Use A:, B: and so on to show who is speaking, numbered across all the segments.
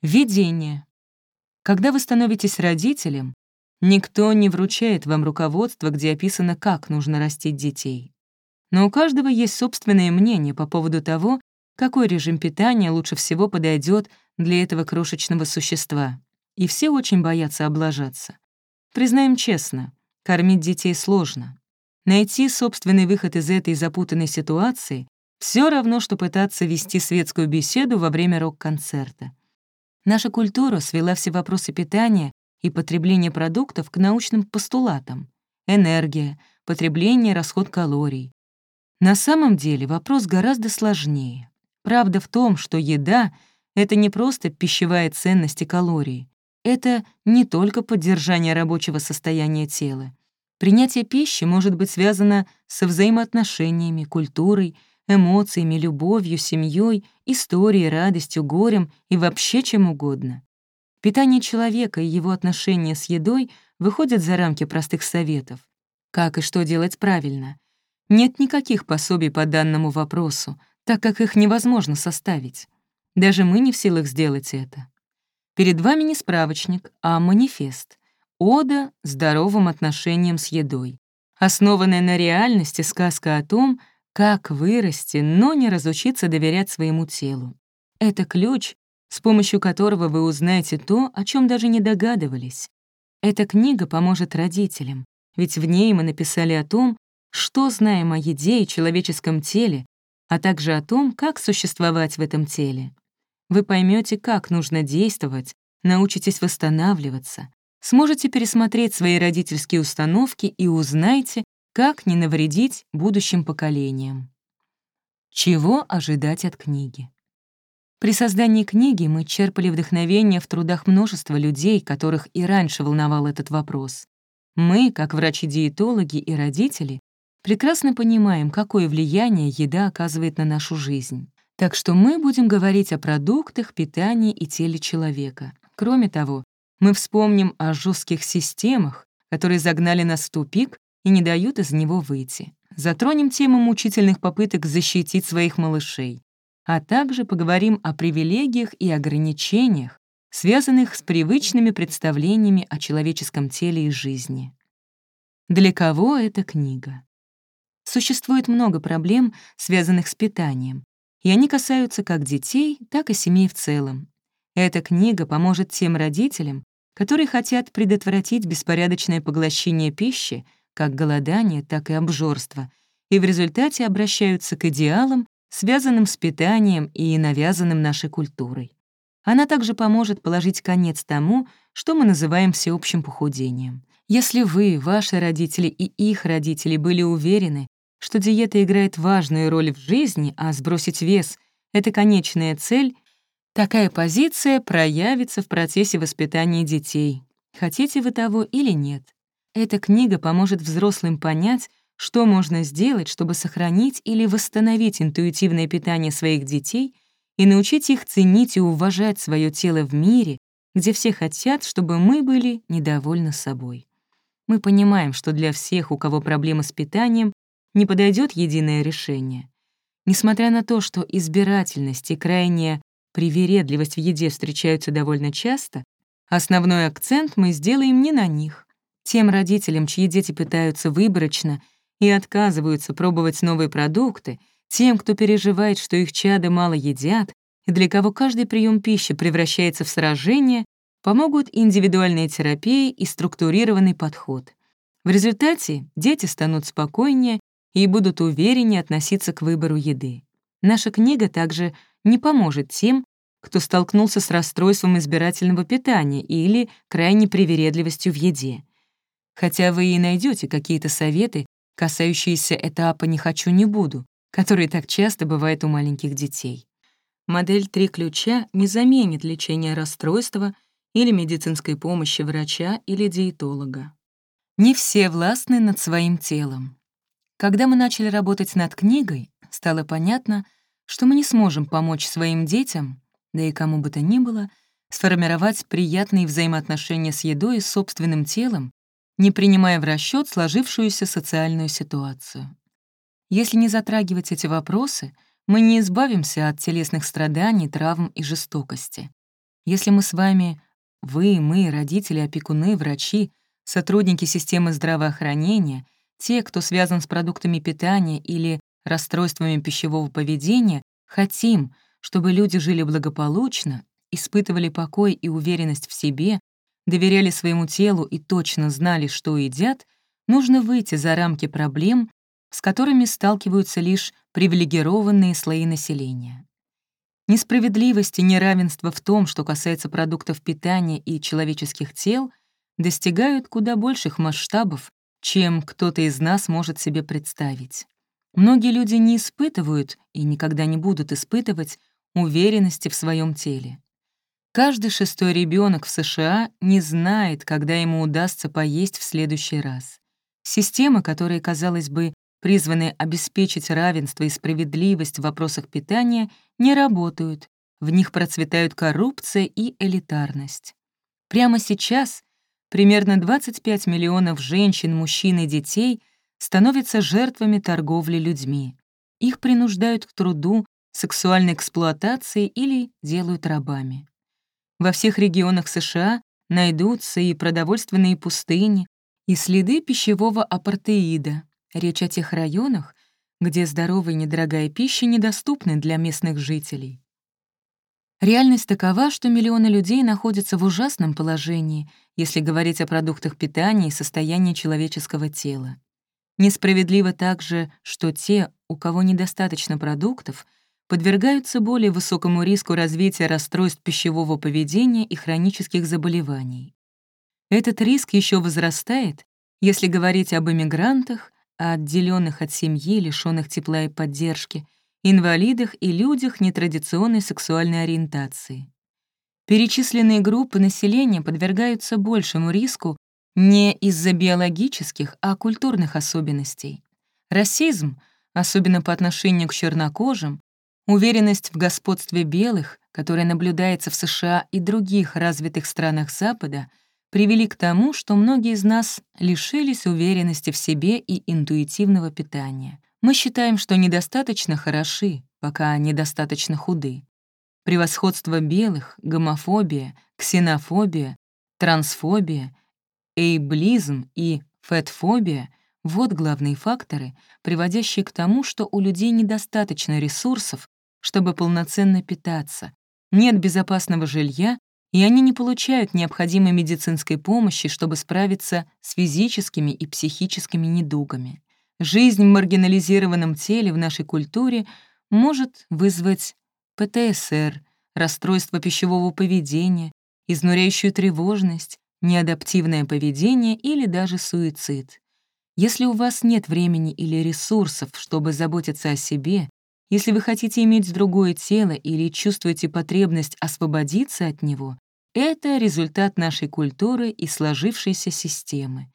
A: Введение. Когда вы становитесь родителем, никто не вручает вам руководство, где описано, как нужно растить детей. Но у каждого есть собственное мнение по поводу того, какой режим питания лучше всего подойдет для этого крошечного существа. И все очень боятся облажаться. Признаем честно, кормить детей сложно. Найти собственный выход из этой запутанной ситуации все равно, что пытаться вести светскую беседу во время рок-концерта. Наша культура свела все вопросы питания и потребления продуктов к научным постулатам. Энергия, потребление, расход калорий. На самом деле вопрос гораздо сложнее. Правда в том, что еда — это не просто пищевая ценность и калории. Это не только поддержание рабочего состояния тела. Принятие пищи может быть связано со взаимоотношениями, культурой, эмоциями, любовью, семьей, историей, радостью, горем и вообще чем угодно. Питание человека и его отношения с едой выходят за рамки простых советов. Как и что делать правильно. Нет никаких пособий по данному вопросу, так как их невозможно составить. Даже мы не в силах сделать это. Перед вами не справочник, а манифест. Ода здоровым отношением с едой. Основанная на реальности сказка о том, как вырасти, но не разучиться доверять своему телу. Это ключ, с помощью которого вы узнаете то, о чем даже не догадывались. Эта книга поможет родителям, ведь в ней мы написали о том, что знаем о еде и человеческом теле, а также о том, как существовать в этом теле. Вы поймете, как нужно действовать, научитесь восстанавливаться, сможете пересмотреть свои родительские установки и узнаете, как не навредить будущим поколениям. Чего ожидать от книги? При создании книги мы черпали вдохновение в трудах множества людей, которых и раньше волновал этот вопрос. Мы, как врачи-диетологи и родители, прекрасно понимаем, какое влияние еда оказывает на нашу жизнь. Так что мы будем говорить о продуктах, питании и теле человека. Кроме того, мы вспомним о жестких системах, которые загнали нас в тупик и не дают из него выйти. Затронем тему мучительных попыток защитить своих малышей, а также поговорим о привилегиях и ограничениях, связанных с привычными представлениями о человеческом теле и жизни. Для кого эта книга? Существует много проблем, связанных с питанием, и они касаются как детей, так и семей в целом. Эта книга поможет тем родителям, которые хотят предотвратить беспорядочное поглощение пищи, как голодание, так и обжорство, и в результате обращаются к идеалам, связанным с питанием и навязанным нашей культурой. Она также поможет положить конец тому, что мы называем всеобщим похудением. Если вы, ваши родители и их родители были уверены, что диета играет важную роль в жизни, а сбросить вес — это конечная цель, такая позиция проявится в процессе воспитания детей, хотите вы того или нет. Эта книга поможет взрослым понять, что можно сделать, чтобы сохранить или восстановить интуитивное питание своих детей и научить их ценить и уважать свое тело в мире, где все хотят, чтобы мы были недовольны собой. Мы понимаем, что для всех, у кого проблемы с питанием, не подойдет единое решение. Несмотря на то, что избирательность и крайняя привередливость в еде встречаются довольно часто, основной акцент мы сделаем не на них. Тем родителям, чьи дети питаются выборочно и отказываются пробовать новые продукты, тем, кто переживает, что их чады мало едят, и для кого каждый прием пищи превращается в сражение, помогут индивидуальная терапия и структурированный подход. В результате дети станут спокойнее и будут увереннее относиться к выбору еды. Наша книга также не поможет тем, кто столкнулся с расстройством избирательного питания или крайней привередливостью в еде. Хотя вы и найдете какие-то советы, касающиеся этапа «не хочу, не буду», который так часто бывает у маленьких детей. Модель «Три ключа» не заменит лечение расстройства или медицинской помощи врача или диетолога. Не все властны над своим телом. Когда мы начали работать над книгой, стало понятно, что мы не сможем помочь своим детям, да и кому бы то ни было, сформировать приятные взаимоотношения с едой и собственным телом, не принимая в расчет сложившуюся социальную ситуацию. Если не затрагивать эти вопросы, мы не избавимся от телесных страданий, травм и жестокости. Если мы с вами, вы, мы, родители, опекуны, врачи, сотрудники системы здравоохранения, те, кто связан с продуктами питания или расстройствами пищевого поведения, хотим, чтобы люди жили благополучно, испытывали покой и уверенность в себе, доверяли своему телу и точно знали, что едят, нужно выйти за рамки проблем, с которыми сталкиваются лишь привилегированные слои населения. Несправедливость и неравенство в том, что касается продуктов питания и человеческих тел, достигают куда больших масштабов, чем кто-то из нас может себе представить. Многие люди не испытывают и никогда не будут испытывать уверенности в своем теле. Каждый шестой ребенок в США не знает, когда ему удастся поесть в следующий раз. Системы, которые, казалось бы, призваны обеспечить равенство и справедливость в вопросах питания, не работают, в них процветают коррупция и элитарность. Прямо сейчас примерно 25 миллионов женщин, мужчин и детей становятся жертвами торговли людьми. Их принуждают к труду, сексуальной эксплуатации или делают рабами. Во всех регионах США найдутся и продовольственные пустыни, и следы пищевого апартеида. Речь о тех районах, где здоровая и недорогая пища недоступны для местных жителей. Реальность такова, что миллионы людей находятся в ужасном положении, если говорить о продуктах питания и состоянии человеческого тела. Несправедливо также, что те, у кого недостаточно продуктов, подвергаются более высокому риску развития расстройств пищевого поведения и хронических заболеваний. Этот риск еще возрастает, если говорить об иммигрантах, о отделенных от семьи, лишенных тепла и поддержки, инвалидах и людях нетрадиционной сексуальной ориентации. Перечисленные группы населения подвергаются большему риску не из-за биологических, а культурных особенностей. Расизм, особенно по отношению к чернокожим, Уверенность в господстве белых, которая наблюдается в США и других развитых странах Запада, привели к тому, что многие из нас лишились уверенности в себе и интуитивного питания. Мы считаем, что недостаточно хороши, пока недостаточно худы. Превосходство белых, гомофобия, ксенофобия, трансфобия, эйблизм и фетфобия — вот главные факторы, приводящие к тому, что у людей недостаточно ресурсов, чтобы полноценно питаться, нет безопасного жилья, и они не получают необходимой медицинской помощи, чтобы справиться с физическими и психическими недугами. Жизнь в маргинализированном теле в нашей культуре может вызвать ПТСР, расстройство пищевого поведения, изнуряющую тревожность, неадаптивное поведение или даже суицид. Если у вас нет времени или ресурсов, чтобы заботиться о себе, если вы хотите иметь другое тело или чувствуете потребность освободиться от него, это результат нашей культуры и сложившейся системы.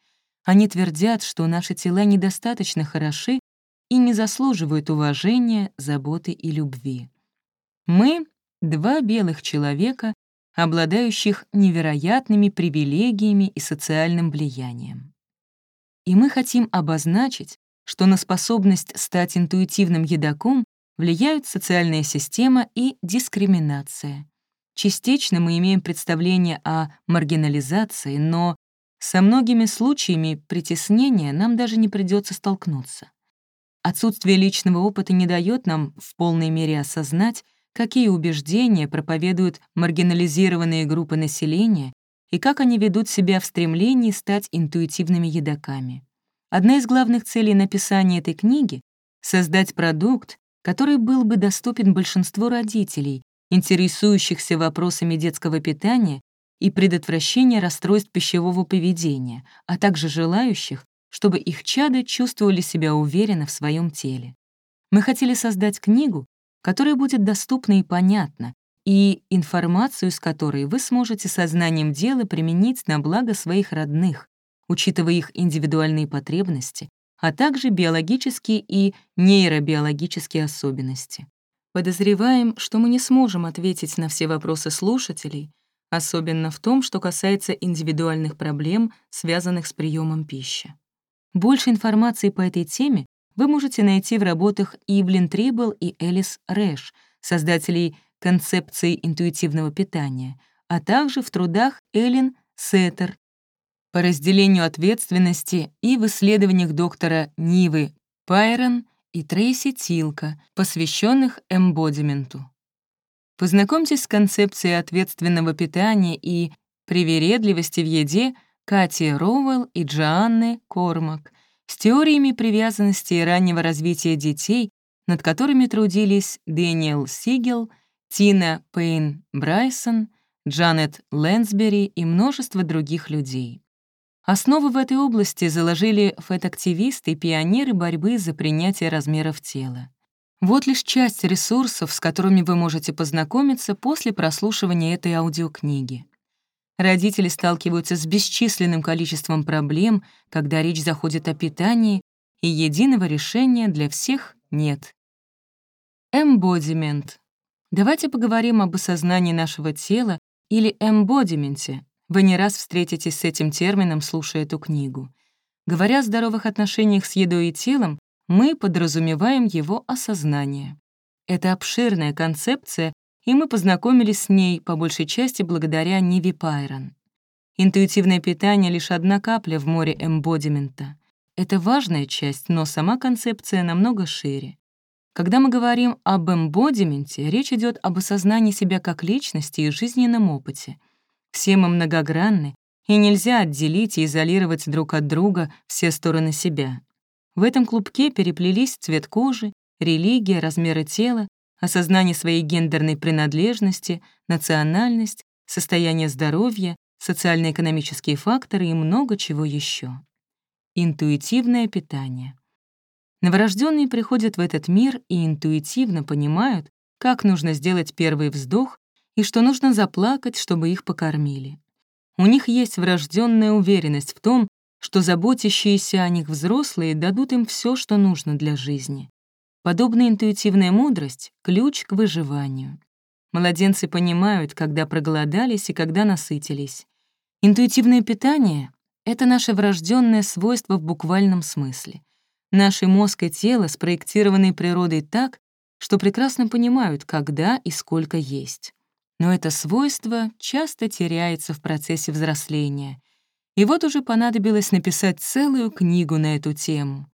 A: Они твердят, что наши тела недостаточно хороши и не заслуживают уважения, заботы и любви. Мы — два белых человека, обладающих невероятными привилегиями и социальным влиянием. И мы хотим обозначить, что на способность стать интуитивным едоком влияют социальная система и дискриминация. Частично мы имеем представление о маргинализации, но со многими случаями притеснения нам даже не придется столкнуться. Отсутствие личного опыта не дает нам в полной мере осознать, какие убеждения проповедуют маргинализированные группы населения и как они ведут себя в стремлении стать интуитивными едоками. Одна из главных целей написания этой книги — создать продукт, который был бы доступен большинству родителей, интересующихся вопросами детского питания и предотвращения расстройств пищевого поведения, а также желающих, чтобы их чады чувствовали себя уверенно в своем теле. Мы хотели создать книгу, которая будет доступна и понятна, и информацию с которой вы сможете сознанием дела применить на благо своих родных, учитывая их индивидуальные потребности, а также биологические и нейробиологические особенности. Подозреваем, что мы не сможем ответить на все вопросы слушателей, особенно в том, что касается индивидуальных проблем, связанных с приемом пищи. Больше информации по этой теме вы можете найти в работах Ивлин Трибл и Элис Рэш, создателей концепции интуитивного питания, а также в трудах Эллен Сеттер по разделению ответственности и в исследованиях доктора Нивы Пайрон и Трейси Тилка, посвященных эмбодименту. Познакомьтесь с концепцией ответственного питания и привередливости в еде Кати Роуэлл и Джоанны Кормак, с теориями привязанности и раннего развития детей, над которыми трудились Дэниел Сигел, Тина Пейн Брайсон, Джанет Лэнсбери и множество других людей. Основы в этой области заложили фэт-активисты и пионеры борьбы за принятие размеров тела. Вот лишь часть ресурсов, с которыми вы можете познакомиться после прослушивания этой аудиокниги. Родители сталкиваются с бесчисленным количеством проблем, когда речь заходит о питании, и единого решения для всех нет. Эмбодимент. Давайте поговорим об осознании нашего тела или эмбодименте, вы не раз встретитесь с этим термином, слушая эту книгу. Говоря о здоровых отношениях с едой и телом, мы подразумеваем его осознание. Это обширная концепция, и мы познакомились с ней по большей части благодаря Ниви Пайрон. Интуитивное питание — лишь одна капля в море эмбодимента. Это важная часть, но сама концепция намного шире. Когда мы говорим об эмбодименте, речь идет об осознании себя как личности и жизненном опыте — все мы многогранны, и нельзя отделить и изолировать друг от друга все стороны себя. В этом клубке переплелись цвет кожи, религия, размеры тела, осознание своей гендерной принадлежности, национальность, состояние здоровья, социально-экономические факторы и много чего еще. Интуитивное питание. Новорожденные приходят в этот мир и интуитивно понимают, как нужно сделать первый вздох и что нужно заплакать, чтобы их покормили. У них есть врожденная уверенность в том, что заботящиеся о них взрослые дадут им все, что нужно для жизни. Подобная интуитивная мудрость — ключ к выживанию. Младенцы понимают, когда проголодались и когда насытились. Интуитивное питание — это наше врожденное свойство в буквальном смысле. Наши мозг и тело спроектированы природой так, что прекрасно понимают, когда и сколько есть но это свойство часто теряется в процессе взросления. И вот уже понадобилось написать целую книгу на эту тему.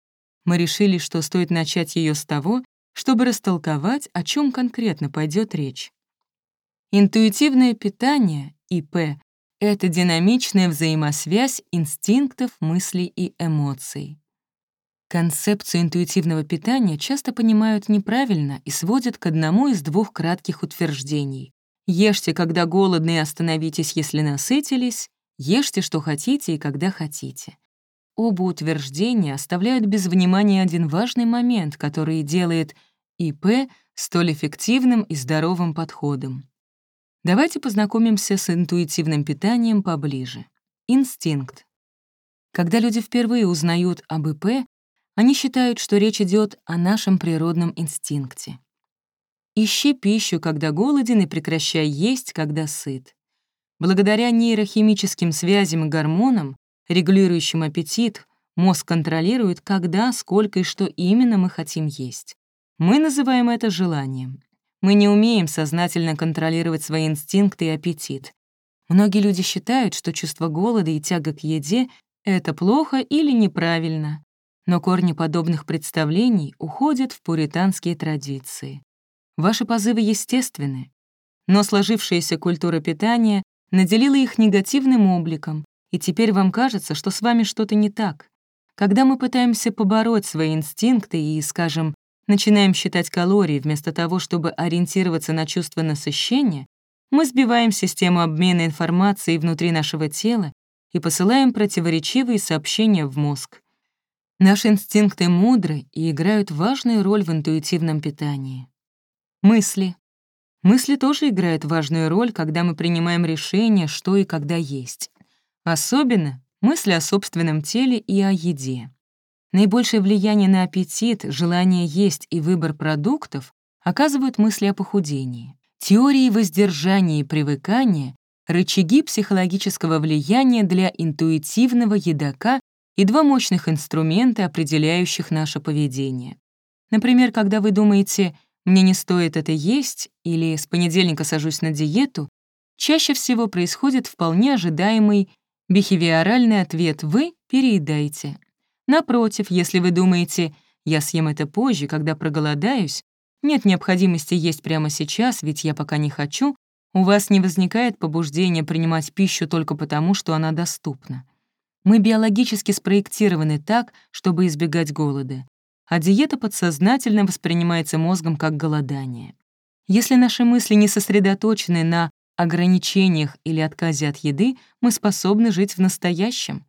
A: Мы решили, что стоит начать ее с того, чтобы растолковать, о чем конкретно пойдет речь. Интуитивное питание, ИП, это динамичная взаимосвязь инстинктов, мыслей и эмоций. Концепцию интуитивного питания часто понимают неправильно и сводят к одному из двух кратких утверждений. Ешьте, когда голодны, и остановитесь, если насытились. Ешьте, что хотите и когда хотите. Оба утверждения оставляют без внимания один важный момент, который делает ИП столь эффективным и здоровым подходом. Давайте познакомимся с интуитивным питанием поближе. Инстинкт. Когда люди впервые узнают об ИП, они считают, что речь идет о нашем природном инстинкте. Ищи пищу, когда голоден, и прекращай есть, когда сыт. Благодаря нейрохимическим связям и гормонам, регулирующим аппетит, мозг контролирует, когда, сколько и что именно мы хотим есть. Мы называем это желанием. Мы не умеем сознательно контролировать свои инстинкты и аппетит. Многие люди считают, что чувство голода и тяга к еде — это плохо или неправильно. Но корни подобных представлений уходят в пуританские традиции. Ваши позывы естественны, но сложившаяся культура питания наделила их негативным обликом, и теперь вам кажется, что с вами что-то не так. Когда мы пытаемся побороть свои инстинкты и, скажем, начинаем считать калории вместо того, чтобы ориентироваться на чувство насыщения, мы сбиваем систему обмена информацией внутри нашего тела и посылаем противоречивые сообщения в мозг. Наши инстинкты мудры и играют важную роль в интуитивном питании. Мысли. Мысли тоже играют важную роль, когда мы принимаем решение, что и когда есть. Особенно мысли о собственном теле и о еде. Наибольшее влияние на аппетит, желание есть и выбор продуктов оказывают мысли о похудении. Теории воздержания и привыкания — рычаги психологического влияния для интуитивного едока и два мощных инструмента, определяющих наше поведение. Например, когда вы думаете «мне не стоит это есть» или «с понедельника сажусь на диету», чаще всего происходит вполне ожидаемый бихевиоральный ответ «вы переедаете». Напротив, если вы думаете «я съем это позже, когда проголодаюсь», нет необходимости есть прямо сейчас, ведь я пока не хочу, у вас не возникает побуждения принимать пищу только потому, что она доступна. Мы биологически спроектированы так, чтобы избегать голода, а диета подсознательно воспринимается мозгом как голодание. Если наши мысли не сосредоточены на ограничениях или отказе от еды, мы способны жить в настоящем.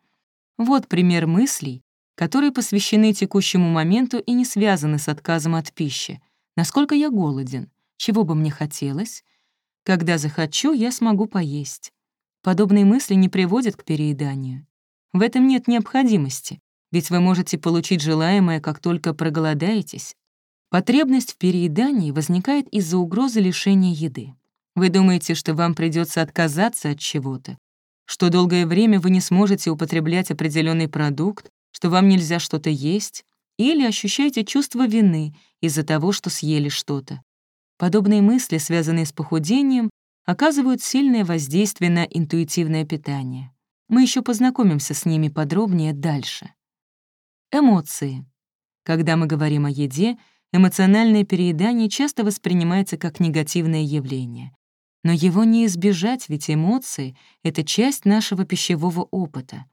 A: Вот пример мыслей, которые посвящены текущему моменту и не связаны с отказом от пищи. Насколько я голоден? Чего бы мне хотелось? Когда захочу, я смогу поесть. Подобные мысли не приводят к перееданию. В этом нет необходимости, ведь вы можете получить желаемое, как только проголодаетесь. Потребность в переедании возникает из-за угрозы лишения еды. Вы думаете, что вам придется отказаться от чего-то, что долгое время вы не сможете употреблять определенный продукт, что вам нельзя что-то есть, или ощущаете чувство вины из-за того, что съели что-то. Подобные мысли, связанные с похудением, оказывают сильное воздействие на интуитивное питание. Мы еще познакомимся с ними подробнее дальше. Эмоции. Когда мы говорим о еде, эмоциональное переедание часто воспринимается как негативное явление. Но его не избежать, ведь эмоции — это часть нашего пищевого опыта.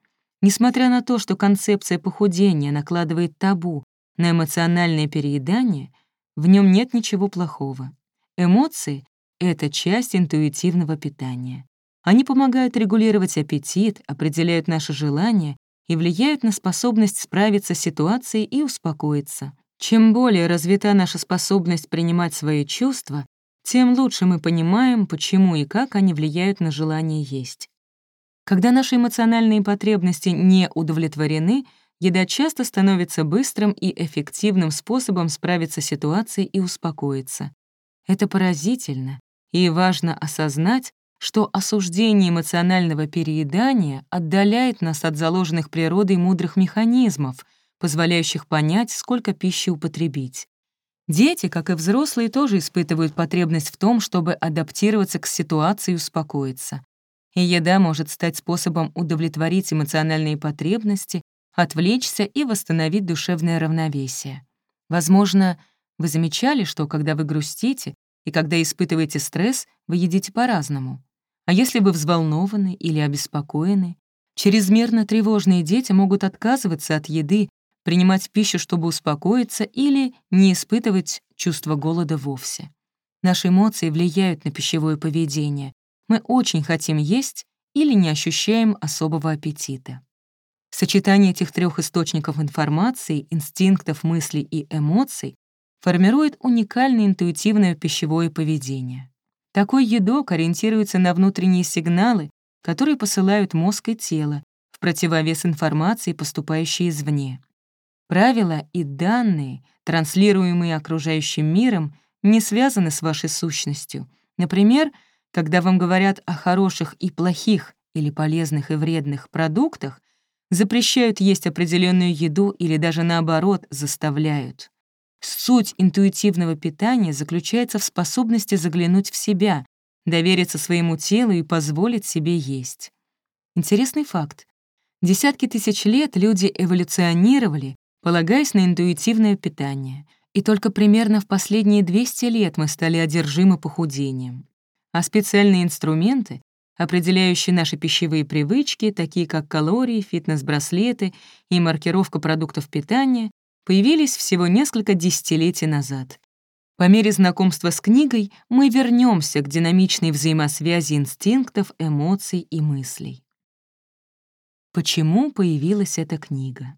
A: Несмотря на то, что концепция похудения накладывает табу на эмоциональное переедание, в нем нет ничего плохого. Эмоции — это часть интуитивного питания. Они помогают регулировать аппетит, определяют наши желания и влияют на способность справиться с ситуацией и успокоиться. Чем более развита наша способность принимать свои чувства, тем лучше мы понимаем, почему и как они влияют на желание есть. Когда наши эмоциональные потребности не удовлетворены, еда часто становится быстрым и эффективным способом справиться с ситуацией и успокоиться. Это поразительно, и важно осознать, что осуждение эмоционального переедания отдаляет нас от заложенных природой мудрых механизмов, позволяющих понять, сколько пищи употребить. Дети, как и взрослые, тоже испытывают потребность в том, чтобы адаптироваться к ситуации и успокоиться. И еда может стать способом удовлетворить эмоциональные потребности, отвлечься и восстановить душевное равновесие. Возможно, вы замечали, что когда вы грустите и когда испытываете стресс, вы едите по-разному. А если вы взволнованы или обеспокоены, чрезмерно тревожные дети могут отказываться от еды, принимать пищу, чтобы успокоиться, или не испытывать чувство голода вовсе. Наши эмоции влияют на пищевое поведение. Мы очень хотим есть или не ощущаем особого аппетита. Сочетание этих трех источников информации, инстинктов, мыслей и эмоций формирует уникальное интуитивное пищевое поведение. Такой едок ориентируется на внутренние сигналы, которые посылают мозг и тело, в противовес информации, поступающей извне. Правила и данные, транслируемые окружающим миром, не связаны с вашей сущностью. Например, когда вам говорят о хороших и плохих или полезных и вредных продуктах, запрещают есть определенную еду или даже наоборот заставляют. Суть интуитивного питания заключается в способности заглянуть в себя, довериться своему телу и позволить себе есть. Интересный факт. Десятки тысяч лет люди эволюционировали, полагаясь на интуитивное питание, и только примерно в последние 200 лет мы стали одержимы похудением. А специальные инструменты, определяющие наши пищевые привычки, такие как калории, фитнес-браслеты и маркировка продуктов питания, появились всего несколько десятилетий назад. По мере знакомства с книгой мы вернемся к динамичной взаимосвязи инстинктов, эмоций и мыслей. Почему появилась эта книга?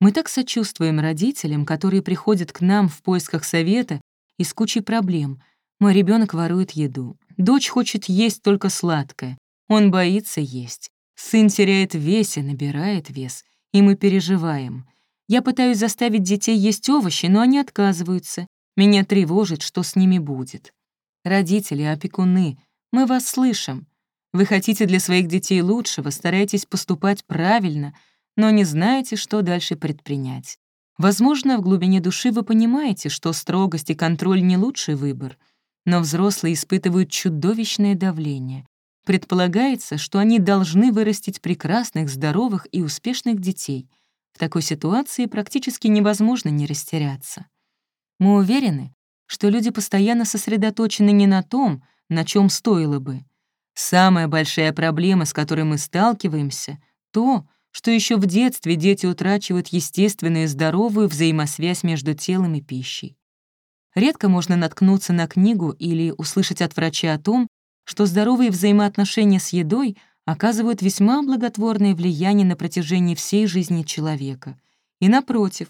A: Мы так сочувствуем родителям, которые приходят к нам в поисках совета и с кучей проблем. Мой ребенок ворует еду. Дочь хочет есть только сладкое. Он боится есть. Сын теряет вес и набирает вес. И мы переживаем. Я пытаюсь заставить детей есть овощи, но они отказываются. Меня тревожит, что с ними будет. Родители, опекуны, мы вас слышим. Вы хотите для своих детей лучшего, стараетесь поступать правильно, но не знаете, что дальше предпринять. Возможно, в глубине души вы понимаете, что строгость и контроль — не лучший выбор, но взрослые испытывают чудовищное давление. Предполагается, что они должны вырастить прекрасных, здоровых и успешных детей. В такой ситуации практически невозможно не растеряться. Мы уверены, что люди постоянно сосредоточены не на том, на чем стоило бы. Самая большая проблема, с которой мы сталкиваемся, то, что еще в детстве дети утрачивают естественную и здоровую взаимосвязь между телом и пищей. Редко можно наткнуться на книгу или услышать от врача о том, что здоровые взаимоотношения с едой оказывают весьма благотворное влияние на протяжении всей жизни человека. И напротив,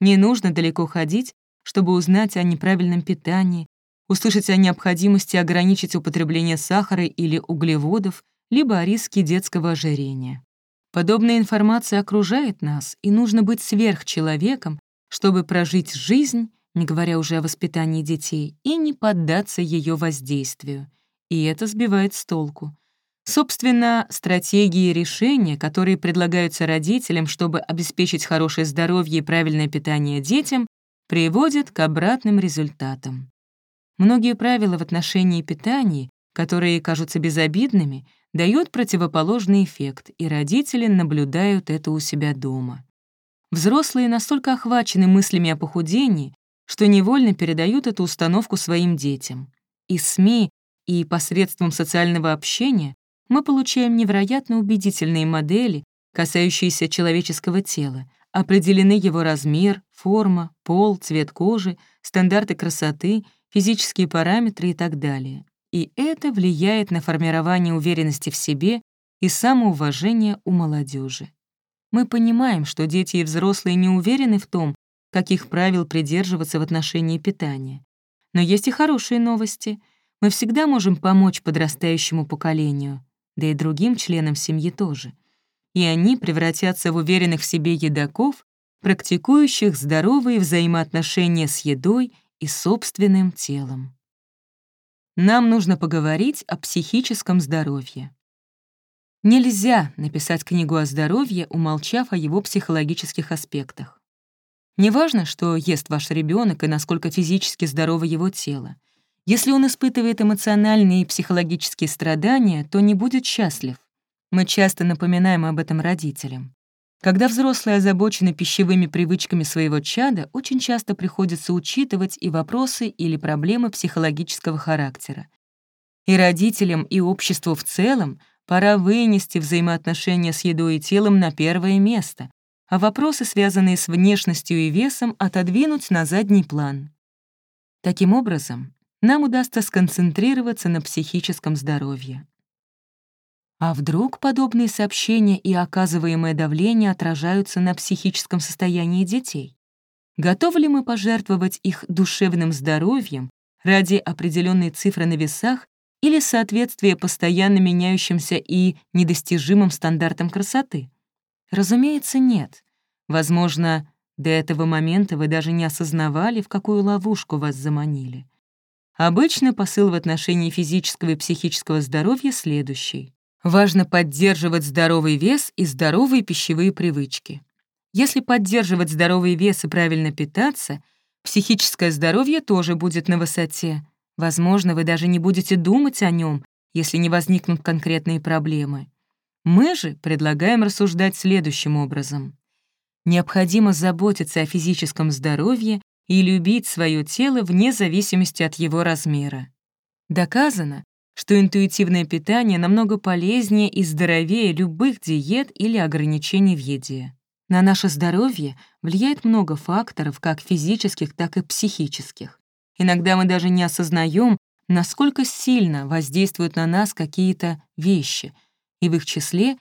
A: не нужно далеко ходить, чтобы узнать о неправильном питании, услышать о необходимости ограничить употребление сахара или углеводов, либо о риске детского ожирения. Подобная информация окружает нас, и нужно быть сверхчеловеком, чтобы прожить жизнь, не говоря уже о воспитании детей, и не поддаться ее воздействию. И это сбивает с толку. Собственно, стратегии решения, которые предлагаются родителям, чтобы обеспечить хорошее здоровье и правильное питание детям, приводят к обратным результатам. Многие правила в отношении питания, которые кажутся безобидными, дают противоположный эффект, и родители наблюдают это у себя дома. Взрослые настолько охвачены мыслями о похудении, что невольно передают эту установку своим детям. И СМИ, и посредством социального общения мы получаем невероятно убедительные модели, касающиеся человеческого тела, определены его размер, форма, пол, цвет кожи, стандарты красоты, физические параметры и так далее. И это влияет на формирование уверенности в себе и самоуважения у молодежи. Мы понимаем, что дети и взрослые не уверены в том, каких правил придерживаться в отношении питания. Но есть и хорошие новости. Мы всегда можем помочь подрастающему поколению, да и другим членам семьи тоже — и они превратятся в уверенных в себе едоков, практикующих здоровые взаимоотношения с едой и собственным телом. Нам нужно поговорить о психическом здоровье. Нельзя написать книгу о здоровье, умолчав о его психологических аспектах. Неважно, что ест ваш ребенок и насколько физически здорово его тело. Если он испытывает эмоциональные и психологические страдания, то не будет счастлив. Мы часто напоминаем об этом родителям. Когда взрослые озабочены пищевыми привычками своего чада, очень часто приходится учитывать и вопросы или проблемы психологического характера. И родителям, и обществу в целом пора вынести взаимоотношения с едой и телом на первое место, а вопросы, связанные с внешностью и весом, отодвинуть на задний план. Таким образом, нам удастся сконцентрироваться на психическом здоровье. А вдруг подобные сообщения и оказываемое давление отражаются на психическом состоянии детей? Готовы ли мы пожертвовать их душевным здоровьем ради определенной цифры на весах или соответствия постоянно меняющимся и недостижимым стандартам красоты? Разумеется, нет. Возможно, до этого момента вы даже не осознавали, в какую ловушку вас заманили. Обычно посыл в отношении физического и психического здоровья следующий. Важно поддерживать здоровый вес и здоровые пищевые привычки. Если поддерживать здоровый вес и правильно питаться, психическое здоровье тоже будет на высоте. Возможно, вы даже не будете думать о нем, если не возникнут конкретные проблемы. Мы же предлагаем рассуждать следующим образом. Необходимо заботиться о физическом здоровье и любить свое тело вне зависимости от его размера. Доказано, что интуитивное питание намного полезнее и здоровее любых диет или ограничений в еде. На наше здоровье влияет много факторов, как физических, так и психических. Иногда мы даже не осознаем, насколько сильно воздействуют на нас какие-то вещи, и в их числе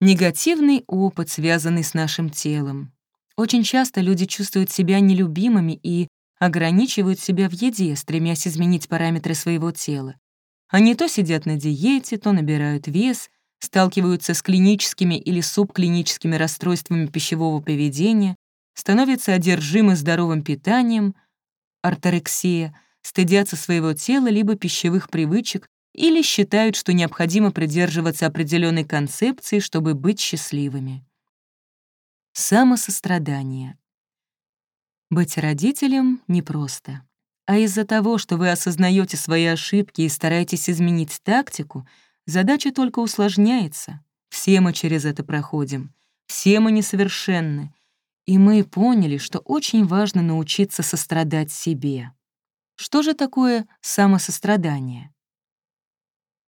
A: негативный опыт, связанный с нашим телом. Очень часто люди чувствуют себя нелюбимыми и ограничивают себя в еде, стремясь изменить параметры своего тела. Они то сидят на диете, то набирают вес, сталкиваются с клиническими или субклиническими расстройствами пищевого поведения, становятся одержимы здоровым питанием, орторексия, стыдятся своего тела либо пищевых привычек или считают, что необходимо придерживаться определенной концепции, чтобы быть счастливыми. Самосострадание. Быть родителем непросто. А из-за того, что вы осознаете свои ошибки и стараетесь изменить тактику, задача только усложняется. Все мы через это проходим. Все мы несовершенны. И мы поняли, что очень важно научиться сострадать себе. Что же такое самосострадание?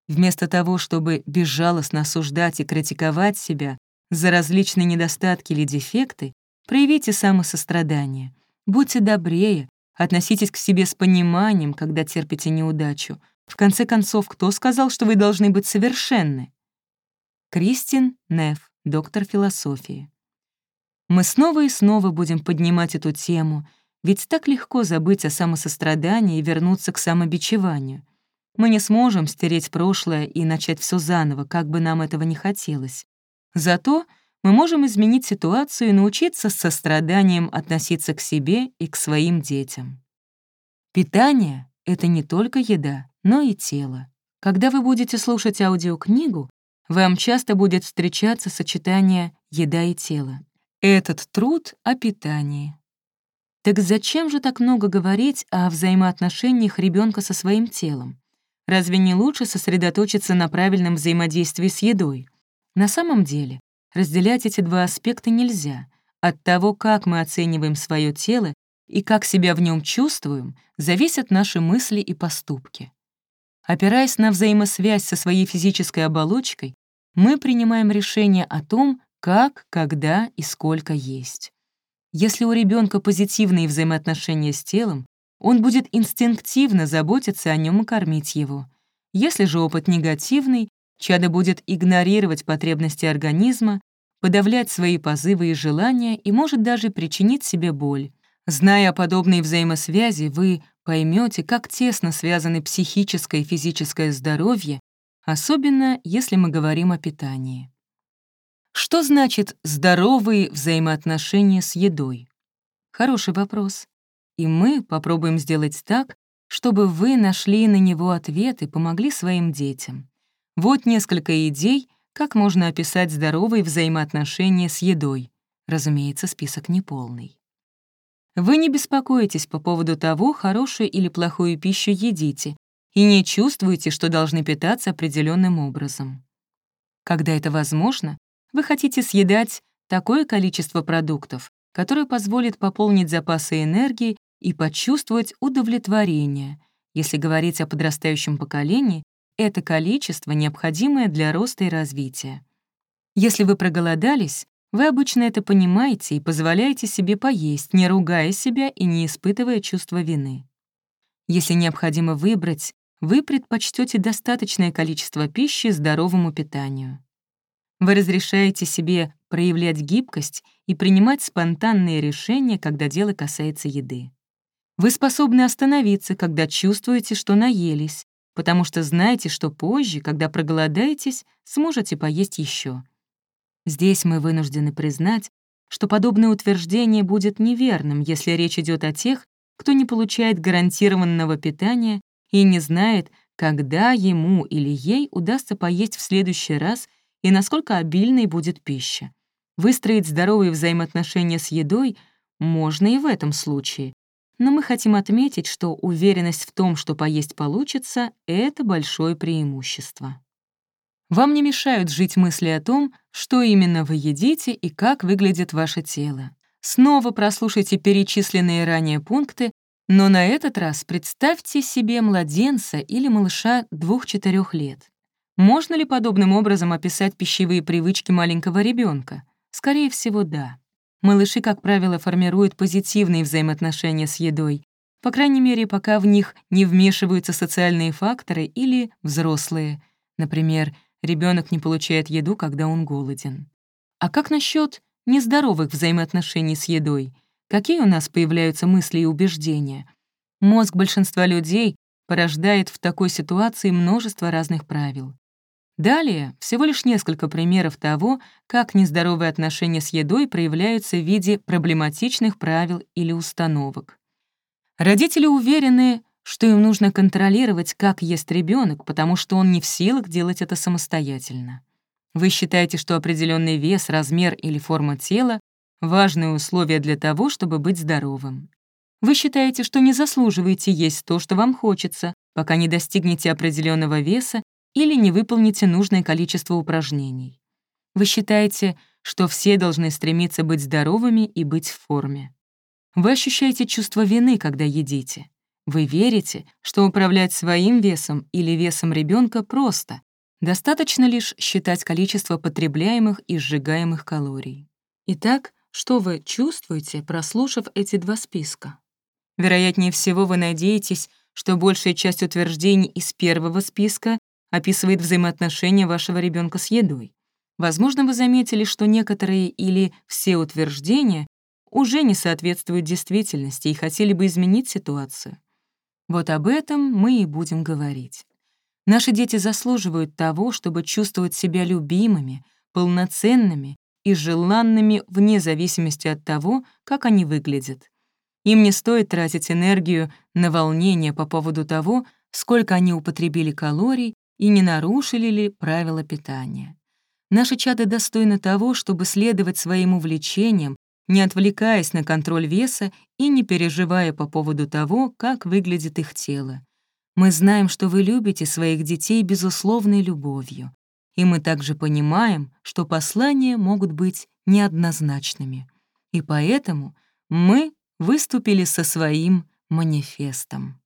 A: Вместо того, чтобы безжалостно осуждать и критиковать себя за различные недостатки или дефекты, проявите самосострадание. Будьте добрее, относитесь к себе с пониманием, когда терпите неудачу. В конце концов, кто сказал, что вы должны быть совершенны? Кристин Неф, доктор философии. Мы снова и снова будем поднимать эту тему, ведь так легко забыть о самосострадании и вернуться к самобичеванию. Мы не сможем стереть прошлое и начать все заново, как бы нам этого не хотелось. Зато мы можем изменить ситуацию и научиться с состраданием относиться к себе и к своим детям. Питание — это не только еда, но и тело. Когда вы будете слушать аудиокнигу, вам часто будет встречаться сочетание «еда» и «тело». Этот труд о питании. Так зачем же так много говорить о взаимоотношениях ребенка со своим телом? Разве не лучше сосредоточиться на правильном взаимодействии с едой? На самом деле, разделять эти два аспекта нельзя. От того, как мы оцениваем свое тело и как себя в нем чувствуем, зависят наши мысли и поступки. Опираясь на взаимосвязь со своей физической оболочкой, мы принимаем решение о том, как, когда и сколько есть. Если у ребенка позитивные взаимоотношения с телом, он будет инстинктивно заботиться о нем и кормить его. Если же опыт негативный, чадо будет игнорировать потребности организма, подавлять свои позывы и желания и может даже причинить себе боль. Зная о подобной взаимосвязи, вы поймете, как тесно связаны психическое и физическое здоровье, особенно если мы говорим о питании. Что значит здоровые взаимоотношения с едой? Хороший вопрос. И мы попробуем сделать так, чтобы вы нашли на него ответ и помогли своим детям. Вот несколько идей, как можно описать здоровые взаимоотношения с едой. Разумеется, список неполный. Вы не беспокоитесь по поводу того, хорошую или плохую пищу едите, и не чувствуете, что должны питаться определенным образом. Когда это возможно, вы хотите съедать такое количество продуктов, которое позволит пополнить запасы энергии и почувствовать удовлетворение. Если говорить о подрастающем поколении, это количество необходимое для роста и развития. Если вы проголодались, вы обычно это понимаете и позволяете себе поесть, не ругая себя и не испытывая чувства вины. Если необходимо выбрать, вы предпочтете достаточное количество пищи здоровому питанию. Вы разрешаете себе проявлять гибкость и принимать спонтанные решения, когда дело касается еды. Вы способны остановиться, когда чувствуете, что наелись, потому что знаете, что позже, когда проголодаетесь, сможете поесть еще. Здесь мы вынуждены признать, что подобное утверждение будет неверным, если речь идет о тех, кто не получает гарантированного питания и не знает, когда ему или ей удастся поесть в следующий раз и насколько обильной будет пища. Выстроить здоровые взаимоотношения с едой можно и в этом случае, но мы хотим отметить, что уверенность в том, что поесть получится, — это большое преимущество. Вам не мешают жить мысли о том, что именно вы едите и как выглядит ваше тело. Снова прослушайте перечисленные ранее пункты, но на этот раз представьте себе младенца или малыша 2-4 лет. Можно ли подобным образом описать пищевые привычки маленького ребенка? Скорее всего, да. Малыши, как правило, формируют позитивные взаимоотношения с едой, по крайней мере, пока в них не вмешиваются социальные факторы или взрослые. Например, Ребенок не получает еду, когда он голоден. А как насчет нездоровых взаимоотношений с едой? Какие у нас появляются мысли и убеждения? Мозг большинства людей порождает в такой ситуации множество разных правил. Далее всего лишь несколько примеров того, как нездоровые отношения с едой проявляются в виде проблематичных правил или установок. Родители уверены, что им нужно контролировать, как ест ребенок, потому что он не в силах делать это самостоятельно. Вы считаете, что определенный вес, размер или форма тела — важные условия для того, чтобы быть здоровым. Вы считаете, что не заслуживаете есть то, что вам хочется, пока не достигнете определенного веса или не выполните нужное количество упражнений. Вы считаете, что все должны стремиться быть здоровыми и быть в форме. Вы ощущаете чувство вины, когда едите. Вы верите, что управлять своим весом или весом ребенка просто. Достаточно лишь считать количество потребляемых и сжигаемых калорий. Итак, что вы чувствуете, прослушав эти два списка? Вероятнее всего, вы надеетесь, что большая часть утверждений из первого списка описывает взаимоотношения вашего ребенка с едой. Возможно, вы заметили, что некоторые или все утверждения уже не соответствуют действительности и хотели бы изменить ситуацию. Вот об этом мы и будем говорить. Наши дети заслуживают того, чтобы чувствовать себя любимыми, полноценными и желанными вне зависимости от того, как они выглядят. Им не стоит тратить энергию на волнение по поводу того, сколько они употребили калорий и не нарушили ли правила питания. Наши чады достойны того, чтобы следовать своим увлечениям, не отвлекаясь на контроль веса и не переживая по поводу того, как выглядит их тело. Мы знаем, что вы любите своих детей безусловной любовью, и мы также понимаем, что послания могут быть неоднозначными. И поэтому мы выступили со своим манифестом.